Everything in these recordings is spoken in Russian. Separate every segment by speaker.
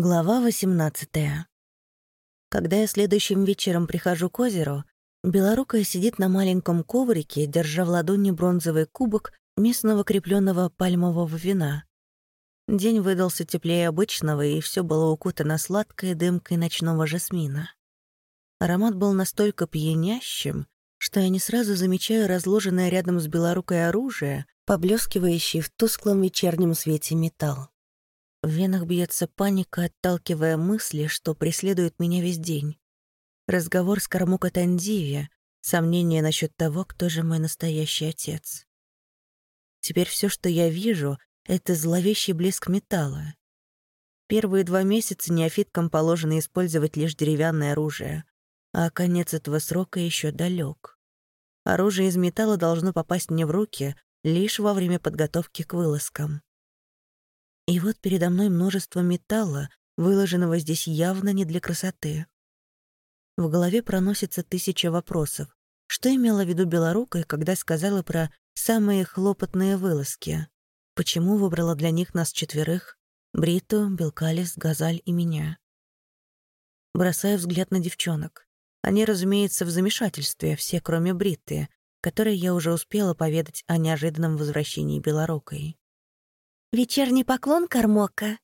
Speaker 1: Глава 18 Когда я следующим вечером прихожу к озеру, белорукая сидит на маленьком коврике, держа в ладони бронзовый кубок местного крепленного пальмового вина. День выдался теплее обычного, и все было укутано сладкой дымкой ночного жасмина. Аромат был настолько пьянящим, что я не сразу замечаю разложенное рядом с белорукой оружие, поблескивающий в тусклом вечернем свете металл. В венах бьется паника, отталкивая мысли, что преследуют меня весь день. Разговор с Кармука Тандиви, сомнения насчет того, кто же мой настоящий отец. Теперь все, что я вижу, — это зловещий блеск металла. Первые два месяца неофиткам положено использовать лишь деревянное оружие, а конец этого срока еще далек. Оружие из металла должно попасть мне в руки лишь во время подготовки к вылазкам. И вот передо мной множество металла, выложенного здесь явно не для красоты. В голове проносится тысяча вопросов. Что имела в виду Белорукая, когда сказала про самые хлопотные вылазки? Почему выбрала для них нас четверых? Бриту, Белкалис, Газаль и меня. Бросаю взгляд на девчонок. Они, разумеется, в замешательстве, все кроме Бритты, которой я уже успела поведать о неожиданном возвращении Белорукой. «Вечерний поклон, Кармока!»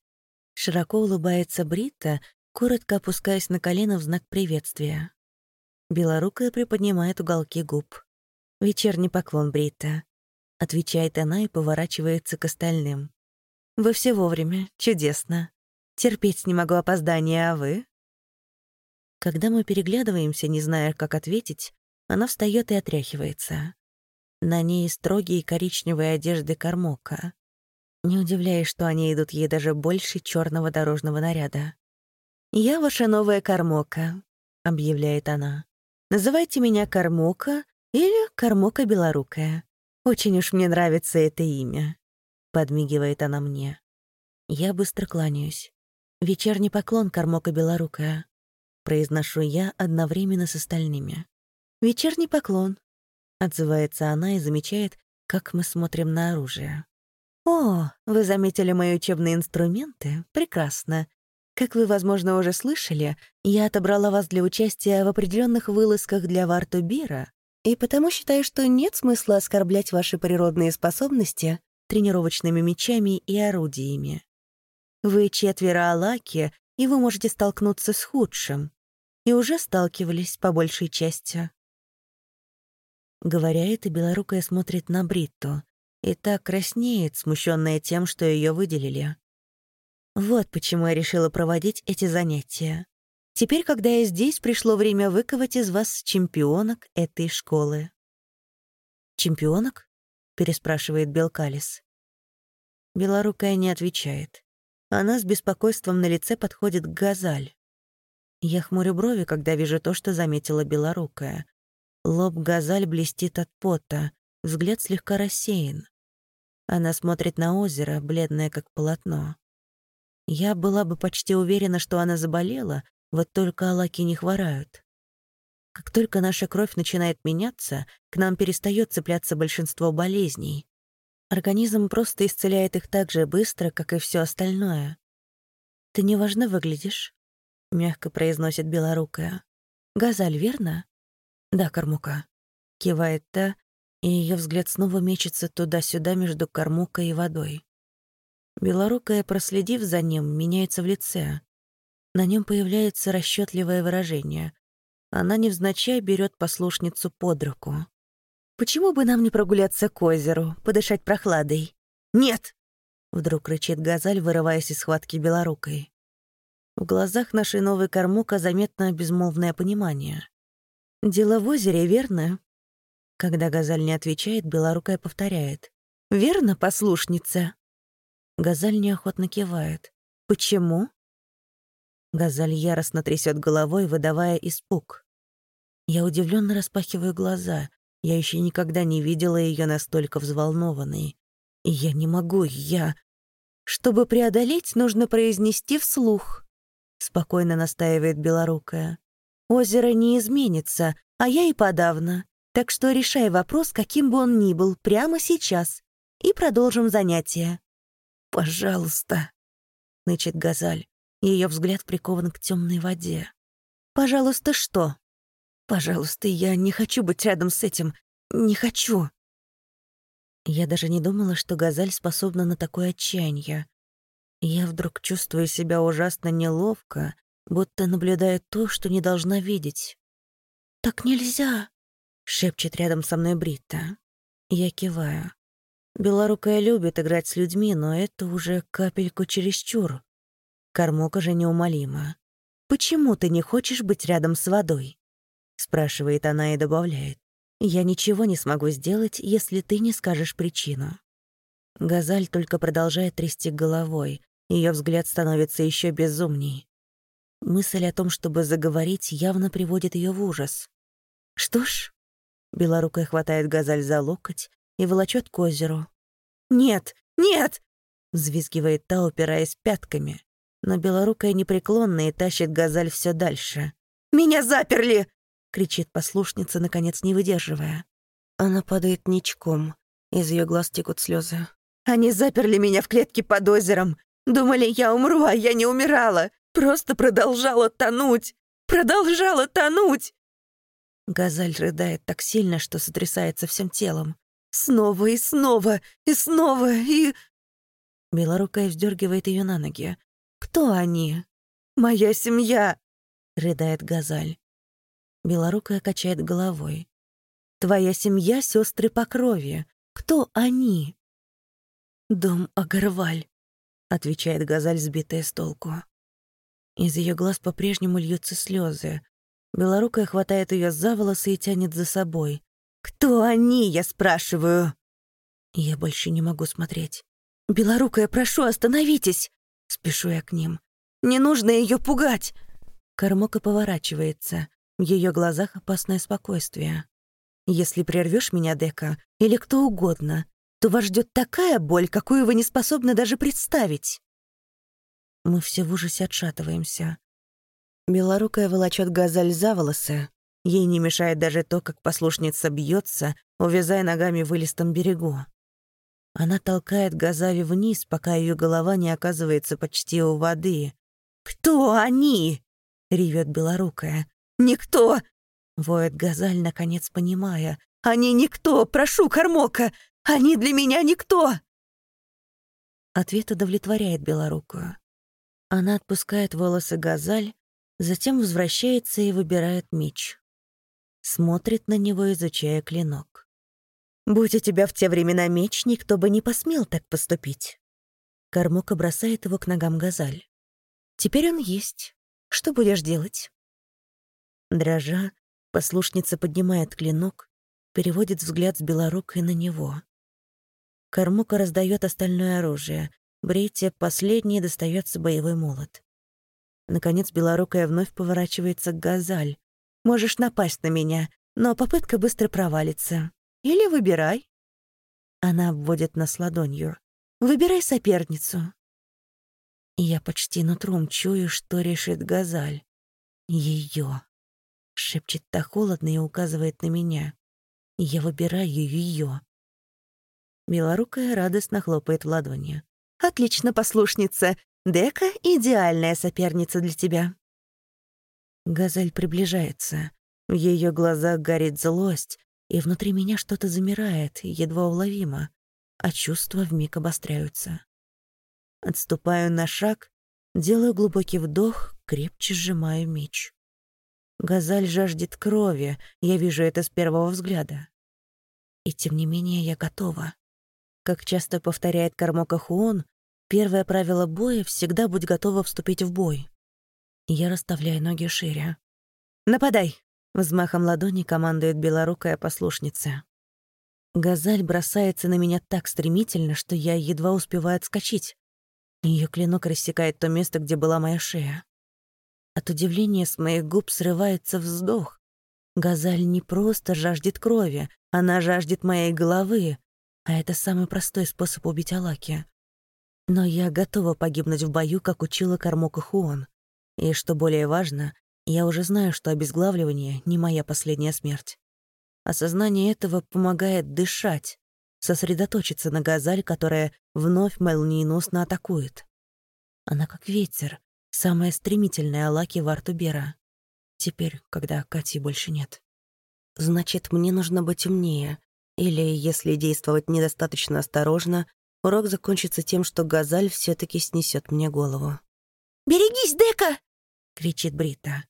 Speaker 1: Широко улыбается Брита, коротко опускаясь на колено в знак приветствия. Белорукая приподнимает уголки губ. «Вечерний поклон, Брита», — отвечает она и поворачивается к остальным. «Вы все вовремя. Чудесно. Терпеть не могу опоздания, а вы?» Когда мы переглядываемся, не зная, как ответить, она встает и отряхивается. На ней строгие коричневые одежды Кармока. Не удивляясь, что они идут ей даже больше черного дорожного наряда. «Я ваша новая Кармока», — объявляет она. «Называйте меня Кармока или Кармока Белорукая. Очень уж мне нравится это имя», — подмигивает она мне. Я быстро кланяюсь. «Вечерний поклон, Кармока Белорукая», — произношу я одновременно с остальными. «Вечерний поклон», — отзывается она и замечает, как мы смотрим на оружие. «О, вы заметили мои учебные инструменты? Прекрасно. Как вы, возможно, уже слышали, я отобрала вас для участия в определенных вылазках для Вартубира, и потому считаю, что нет смысла оскорблять ваши природные способности тренировочными мечами и орудиями. Вы четверо Алаки, и вы можете столкнуться с худшим. И уже сталкивались, по большей части. Говоря это, белорукая смотрит на Бритту, и так краснеет, смущенная тем, что ее выделили. Вот почему я решила проводить эти занятия. Теперь, когда я здесь, пришло время выковать из вас чемпионок этой школы. «Чемпионок?» — переспрашивает Белкалис. Белорукая не отвечает. Она с беспокойством на лице подходит к Газаль. Я хмурю брови, когда вижу то, что заметила Белорукая. Лоб Газаль блестит от пота, взгляд слегка рассеян. Она смотрит на озеро, бледное как полотно. Я была бы почти уверена, что она заболела, вот только алаки не хворают. Как только наша кровь начинает меняться, к нам перестает цепляться большинство болезней. Организм просто исцеляет их так же быстро, как и все остальное. «Ты неважно выглядишь», — мягко произносит белорукая. «Газаль, верно?» «Да, Кормука», — кивает та, и ее взгляд снова мечется туда-сюда между кормукой и водой. Белорукая, проследив за ним, меняется в лице. На нем появляется расчетливое выражение. Она невзначай берет послушницу под руку. «Почему бы нам не прогуляться к озеру, подышать прохладой?» «Нет!» — вдруг рычит Газаль, вырываясь из схватки белорукой. В глазах нашей новой кормука заметно безмолвное понимание. «Дело в озере, верно? Когда Газаль не отвечает, Белорукая повторяет. «Верно, послушница?» Газаль неохотно кивает. «Почему?» Газаль яростно трясет головой, выдавая испуг. Я удивленно распахиваю глаза. Я еще никогда не видела ее настолько взволнованной. Я не могу, я... Чтобы преодолеть, нужно произнести вслух. Спокойно настаивает Белорукая. Озеро не изменится, а я и подавно. Так что решай вопрос, каким бы он ни был, прямо сейчас. И продолжим занятие. «Пожалуйста», — нычет Газаль. Ее взгляд прикован к темной воде. «Пожалуйста, что?» «Пожалуйста, я не хочу быть рядом с этим. Не хочу». Я даже не думала, что Газаль способна на такое отчаяние. Я вдруг чувствую себя ужасно неловко, будто наблюдаю то, что не должна видеть. «Так нельзя!» — шепчет рядом со мной Брита. Я киваю. Белорукая любит играть с людьми, но это уже капельку чересчур. Кормока же неумолима. «Почему ты не хочешь быть рядом с водой?» — спрашивает она и добавляет. «Я ничего не смогу сделать, если ты не скажешь причину». Газаль только продолжает трясти головой, ее взгляд становится еще безумней. Мысль о том, чтобы заговорить, явно приводит ее в ужас. «Что ж...» Белорукая хватает Газаль за локоть и волочет к озеру. «Нет! Нет!» — взвизгивает та, упираясь пятками. Но Белорукая непреклонная и тащит Газаль все дальше. «Меня заперли!» — кричит послушница, наконец не выдерживая. Она падает ничком. Из ее глаз текут слезы. «Они заперли меня в клетке под озером. Думали, я умру, а я не умирала. Просто продолжала тонуть. Продолжала тонуть!» Газаль рыдает так сильно, что сотрясается всем телом. Снова и снова, и снова, и... Белорукая вздергивает ее на ноги. «Кто они?» «Моя семья!» — рыдает Газаль. Белорукая качает головой. «Твоя семья — сестры по крови. Кто они?» «Дом Агарваль», — отвечает Газаль, сбитая с толку. Из ее глаз по-прежнему льются слезы. Белорукая хватает ее за волосы и тянет за собой. «Кто они, я спрашиваю?» Я больше не могу смотреть. «Белорукая, прошу, остановитесь!» Спешу я к ним. «Не нужно ее пугать!» Кормока поворачивается. В ее глазах опасное спокойствие. «Если прервешь меня, Дека, или кто угодно, то вас ждет такая боль, какую вы не способны даже представить». Мы все в ужасе отшатываемся. Белорукая волочет газаль за волосы. Ей не мешает даже то, как послушница бьется, увязая ногами в вылистом берегу. Она толкает Газави вниз, пока ее голова не оказывается почти у воды. «Кто они?» — ревет белорукая. «Никто!» — воет Газаль, наконец понимая. «Они никто! Прошу, Кормока! Они для меня никто!» Ответ удовлетворяет белорукую. Она отпускает волосы Газаль, затем возвращается и выбирает меч. Смотрит на него, изучая клинок. «Будь у тебя в те времена меч, никто бы не посмел так поступить». Кормока бросает его к ногам Газаль. «Теперь он есть. Что будешь делать?» Дрожа, послушница поднимает клинок, переводит взгляд с белорукой на него. Кормука раздает остальное оружие. Брейте последний достается боевой молот. Наконец белорукая вновь поворачивается к Газаль. «Можешь напасть на меня, но попытка быстро провалится. Или выбирай». Она обводит нас ладонью. «Выбирай соперницу». Я почти нутром чую, что решит Газаль. Ее. Шепчет так холодно и указывает на меня. Я выбираю ее. Белорукая радостно хлопает в ладони. «Отлично, послушница. Дека — идеальная соперница для тебя». Газель приближается. В ее глазах горит злость, и внутри меня что-то замирает, едва уловимо, а чувства вмиг обостряются. Отступаю на шаг, делаю глубокий вдох, крепче сжимаю меч. Газаль жаждет крови, я вижу это с первого взгляда. И тем не менее я готова. Как часто повторяет Кармока Хуон, Первое правило боя — всегда будь готова вступить в бой. Я расставляю ноги шире. «Нападай!» — взмахом ладони командует белорукая послушница. Газаль бросается на меня так стремительно, что я едва успеваю отскочить. Ее клинок рассекает то место, где была моя шея. От удивления с моих губ срывается вздох. Газаль не просто жаждет крови, она жаждет моей головы, а это самый простой способ убить Алаки. Но я готова погибнуть в бою, как учила Кармока Хуон. И, что более важно, я уже знаю, что обезглавливание — не моя последняя смерть. Осознание этого помогает дышать, сосредоточиться на газаль, которая вновь молниеносно атакует. Она как ветер, Самая стремительная Алаки в Артубера. Теперь, когда Кати больше нет. Значит, мне нужно быть умнее. Или, если действовать недостаточно осторожно, урок закончится тем, что Газаль все таки снесет мне голову.
Speaker 2: «Берегись, Дека!»
Speaker 1: — кричит Брита.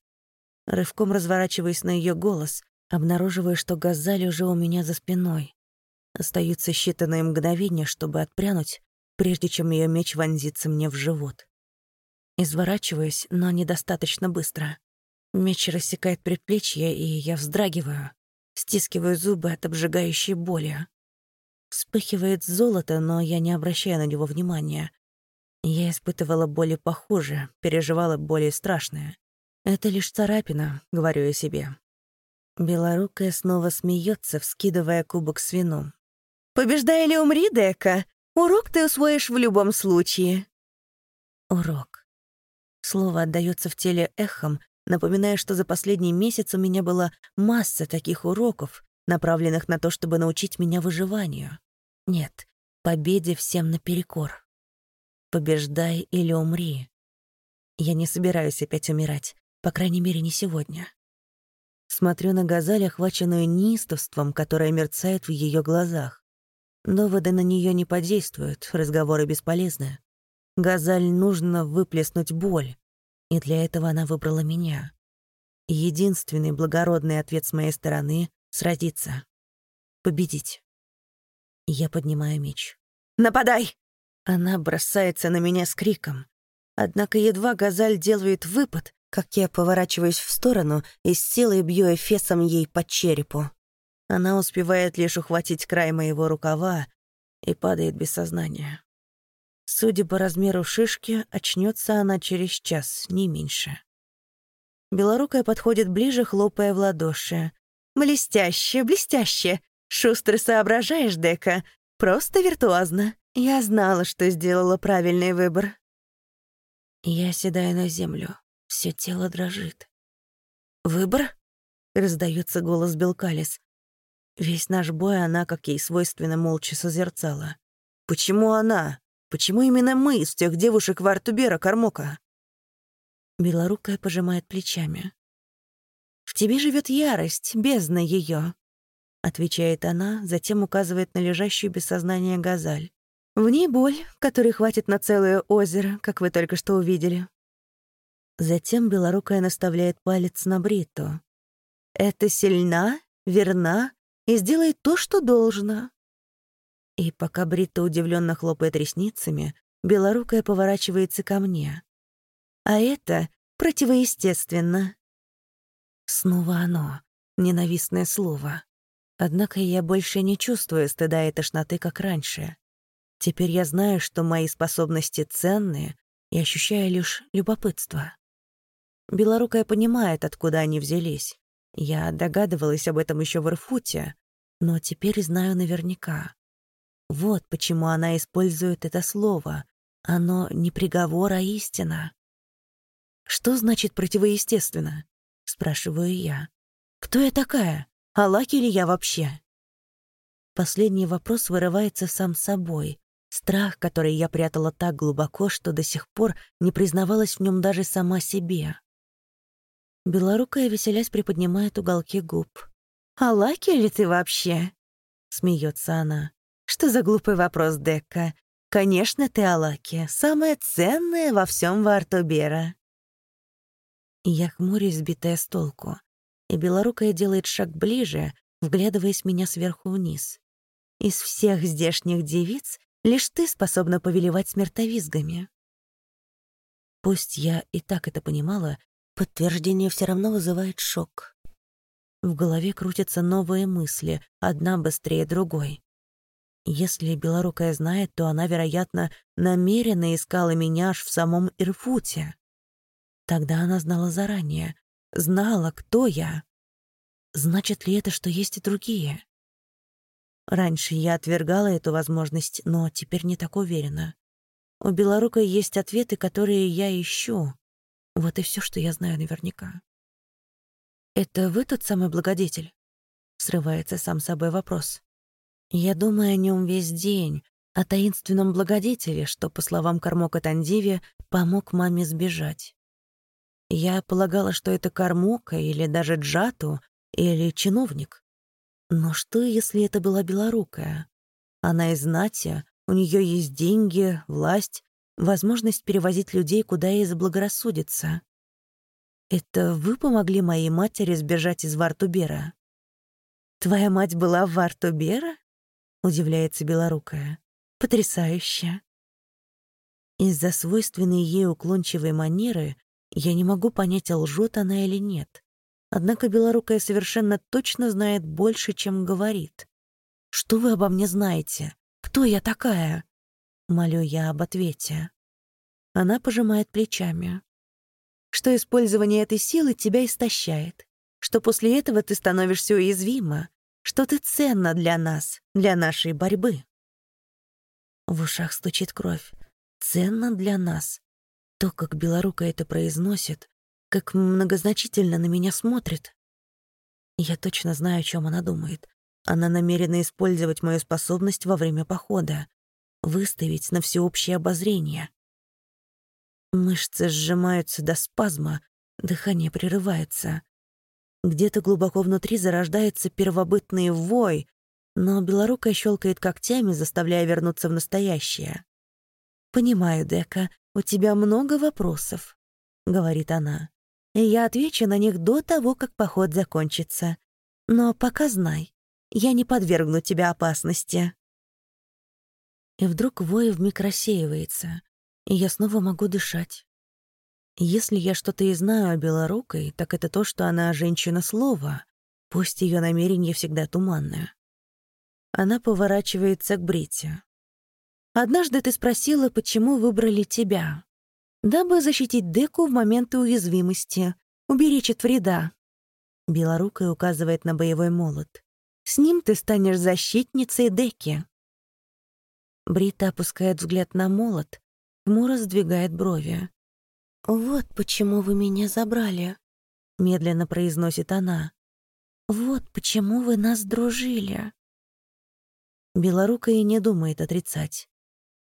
Speaker 1: Рывком разворачиваясь на ее голос, обнаруживаю, что Газаль уже у меня за спиной. Остаются считанные мгновения, чтобы отпрянуть, прежде чем ее меч вонзится мне в живот. Изворачиваюсь, но недостаточно быстро. Меч рассекает предплечье, и я вздрагиваю, стискиваю зубы от обжигающей боли. Вспыхивает золото, но я не обращаю на него внимания. Я испытывала боли похуже, переживала более страшное. Это лишь царапина, говорю я себе. Белорукая снова смеется, вскидывая кубок с вином.
Speaker 2: «Побеждай или умри, Дека! Урок ты усвоишь в любом случае!»
Speaker 1: Урок. Слово отдаётся в теле эхом, напоминая, что за последний месяц у меня была масса таких уроков, направленных на то, чтобы научить меня выживанию. Нет, победе всем наперекор. Побеждай или умри. Я не собираюсь опять умирать, по крайней мере, не сегодня. Смотрю на Газаль, охваченную неистовством, которое мерцает в ее глазах. Доводы на нее не подействуют, разговоры бесполезны. Газаль нужно выплеснуть боль, и для этого она выбрала меня. Единственный благородный ответ с моей стороны — сразиться. Победить. Я поднимаю меч.
Speaker 2: «Нападай!»
Speaker 1: Она бросается на меня с криком. Однако едва Газаль делает выпад, как я поворачиваюсь в сторону и с силой бью эфесом ей по черепу. Она успевает лишь ухватить край моего рукава и падает без сознания. Судя по размеру шишки, очнется она через час, не меньше. Белорукая подходит ближе, хлопая в ладоши.
Speaker 2: «Блестяще, блестяще! Шустро соображаешь, Дека. Просто виртуозно. Я знала, что сделала правильный выбор».
Speaker 1: Я седаю на землю. Все тело дрожит. «Выбор?» — раздается голос Белкалис. Весь наш бой она, как ей свойственно, молча созерцала. «Почему она?» Почему именно мы из тех девушек в Артубера Кармока? Белорукая пожимает плечами. «В тебе живет ярость, бездна ее, отвечает она, затем указывает на лежащую без сознания газаль. «В ней боль, которой хватит на целое озеро, как вы только что увидели». Затем Белорукая наставляет палец на Бриту. «Это сильна, верна и сделает то, что должно. И пока Бритта удивленно хлопает ресницами, белорукая поворачивается ко мне. А это противоестественно. Снова оно, ненавистное слово. Однако я больше не чувствую стыда и тошноты, как раньше. Теперь я знаю, что мои способности ценные и ощущаю лишь любопытство. Белорукая понимает, откуда они взялись. Я догадывалась об этом еще в Ирфуте, но теперь знаю наверняка. Вот почему она использует это слово. Оно не приговор, а истина. «Что значит противоестественно?» — спрашиваю я. «Кто я такая? Алаки ли я вообще?» Последний вопрос вырывается сам собой. Страх, который я прятала так глубоко, что до сих пор не признавалась в нем даже сама себе. Белорукая, веселясь, приподнимает уголки губ. «Алаки ли ты вообще?» — смеется она. Что за глупый вопрос, Декка? Конечно, ты Алаки, самая ценная во всем Вартобера. Я хмурюсь, сбитая с толку, и белорукая делает шаг ближе, вглядываясь меня сверху вниз. Из всех здешних девиц лишь ты способна повелевать смертовизгами. Пусть я и так это понимала, подтверждение все равно вызывает шок. В голове крутятся новые мысли, одна быстрее другой. Если Белорукая знает, то она, вероятно, намеренно искала меня аж в самом Ирфуте. Тогда она знала заранее, знала, кто я. Значит ли это, что есть и другие? Раньше я отвергала эту возможность, но теперь не так уверена. У Белорукой есть ответы, которые я ищу. Вот и все, что я знаю наверняка. «Это вы тот самый благодетель?» — срывается сам собой вопрос. Я думаю о нем весь день, о таинственном благодетеле, что, по словам Кармока Тандиви, помог маме сбежать. Я полагала, что это Кармока или даже Джату, или чиновник. Но что, если это была белорукая? Она из знати, у нее есть деньги, власть, возможность перевозить людей, куда ей заблагорассудится. Это вы помогли моей матери сбежать из Вартубера? Твоя мать была в Вартубера? Удивляется белорукая. Потрясающе. Из-за свойственной ей уклончивой манеры я не могу понять, лжет она или нет. Однако белорукая совершенно точно знает больше, чем говорит. «Что вы обо мне знаете? Кто я такая?» Молю я об ответе. Она пожимает плечами. Что использование этой силы тебя истощает. Что после этого ты становишься уязвима. Что ты ценна для нас, для нашей борьбы. В ушах стучит кровь. Ценно для нас. То, как Белорука это произносит, как многозначительно на меня смотрит. Я точно знаю, о чем она думает. Она намерена использовать мою способность во время похода, выставить на всеобщее обозрение. Мышцы сжимаются до спазма, дыхание прерывается. Где-то глубоко внутри зарождается первобытный вой, но белорукая щелкает когтями, заставляя вернуться в настоящее. «Понимаю, Дека, у тебя много вопросов», — говорит она. «И я отвечу на них до того, как поход закончится. Но пока знай, я не подвергну тебя опасности». И вдруг вой вмиг рассеивается, и я снова могу дышать. Если я что-то и знаю о Белорукой, так это то, что она женщина слова, пусть ее намерение всегда туманное. Она поворачивается к Брите. «Однажды ты спросила, почему выбрали тебя. Дабы защитить Деку в моменты уязвимости, уберечь от вреда». Белорукая указывает на боевой молот. «С ним ты станешь защитницей Деки». Брита опускает взгляд на молот, хмуро сдвигает брови. «Вот почему вы меня забрали», — медленно произносит она. «Вот почему вы нас дружили». Белорукая не думает отрицать.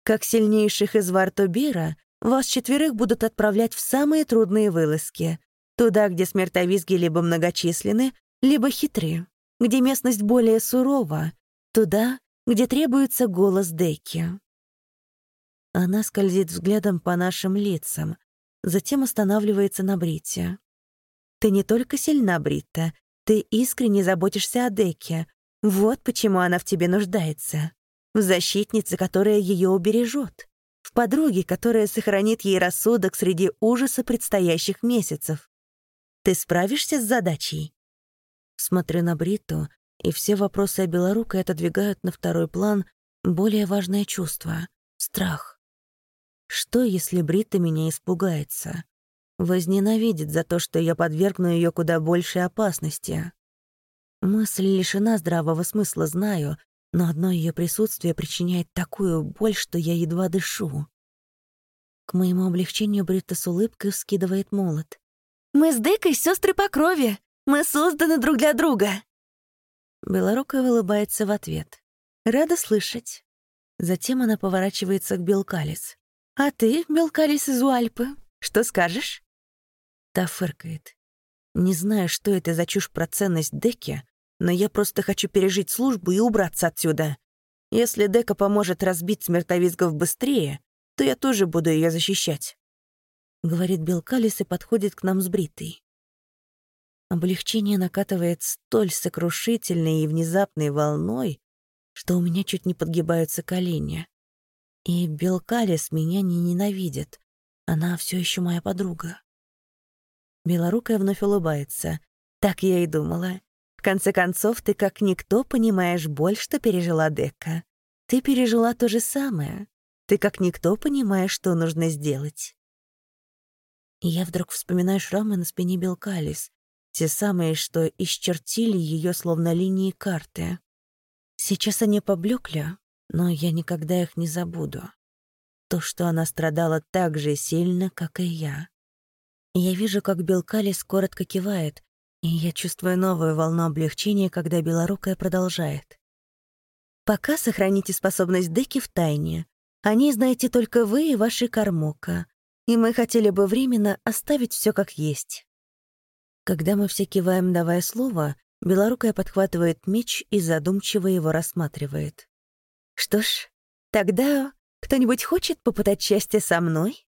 Speaker 1: Как сильнейших из Вартобира, вас четверых будут отправлять в самые трудные вылазки, туда, где смертовизги либо многочисленны, либо хитры, где местность более сурова, туда, где требуется голос Деки. Она скользит взглядом по нашим лицам, затем останавливается на Брите. «Ты не только сильна, Бритта, ты искренне заботишься о Деке. Вот почему она в тебе нуждается. В защитнице, которая ее убережет. В подруге, которая сохранит ей рассудок среди ужаса предстоящих месяцев. Ты справишься с задачей?» Смотрю на Бритту, и все вопросы о Белорукой отодвигают на второй план более важное чувство — страх. Что, если Брита меня испугается? Возненавидит за то, что я подвергну ее куда большей опасности. Мысль лишена здравого смысла, знаю, но одно ее присутствие причиняет такую боль, что я едва дышу. К моему облегчению Брита с улыбкой вскидывает молот. «Мы с Декой сестры по крови! Мы созданы друг для друга!» Белорукая улыбается в ответ. «Рада слышать». Затем она поворачивается к Белкалис. «А ты, Белкалис из Уальпы, что скажешь?» Та фыркает. «Не знаю, что это за чушь про ценность Деки, но я просто хочу пережить службу и убраться отсюда. Если Дека поможет разбить смертовизгов быстрее, то я тоже буду ее защищать», — говорит Белкалис и подходит к нам с Бритой. Облегчение накатывает столь сокрушительной и внезапной волной, что у меня чуть не подгибаются колени. И Белкалис меня не ненавидит. Она все еще моя подруга. Белорукая вновь улыбается. Так я и думала. В конце концов, ты как никто понимаешь боль, что пережила Дека. Ты пережила то же самое. Ты как никто понимаешь, что нужно сделать. И я вдруг вспоминаю шрамы на спине Белкалис, те самые, что исчертили ее словно линии карты. Сейчас они поблекли, но я никогда их не забуду. То, что она страдала так же сильно, как и я. Я вижу, как Белкалис коротко кивает, и я чувствую новую волну облегчения, когда Белорукая продолжает. Пока сохраните способность Деки в тайне. О ней знаете только вы и ваши Кармока. И мы хотели бы временно оставить все как есть». Когда мы все киваем, давая слово, Белорукая подхватывает меч и задумчиво его рассматривает. «Что ж, тогда кто-нибудь хочет попытать счастье со мной?»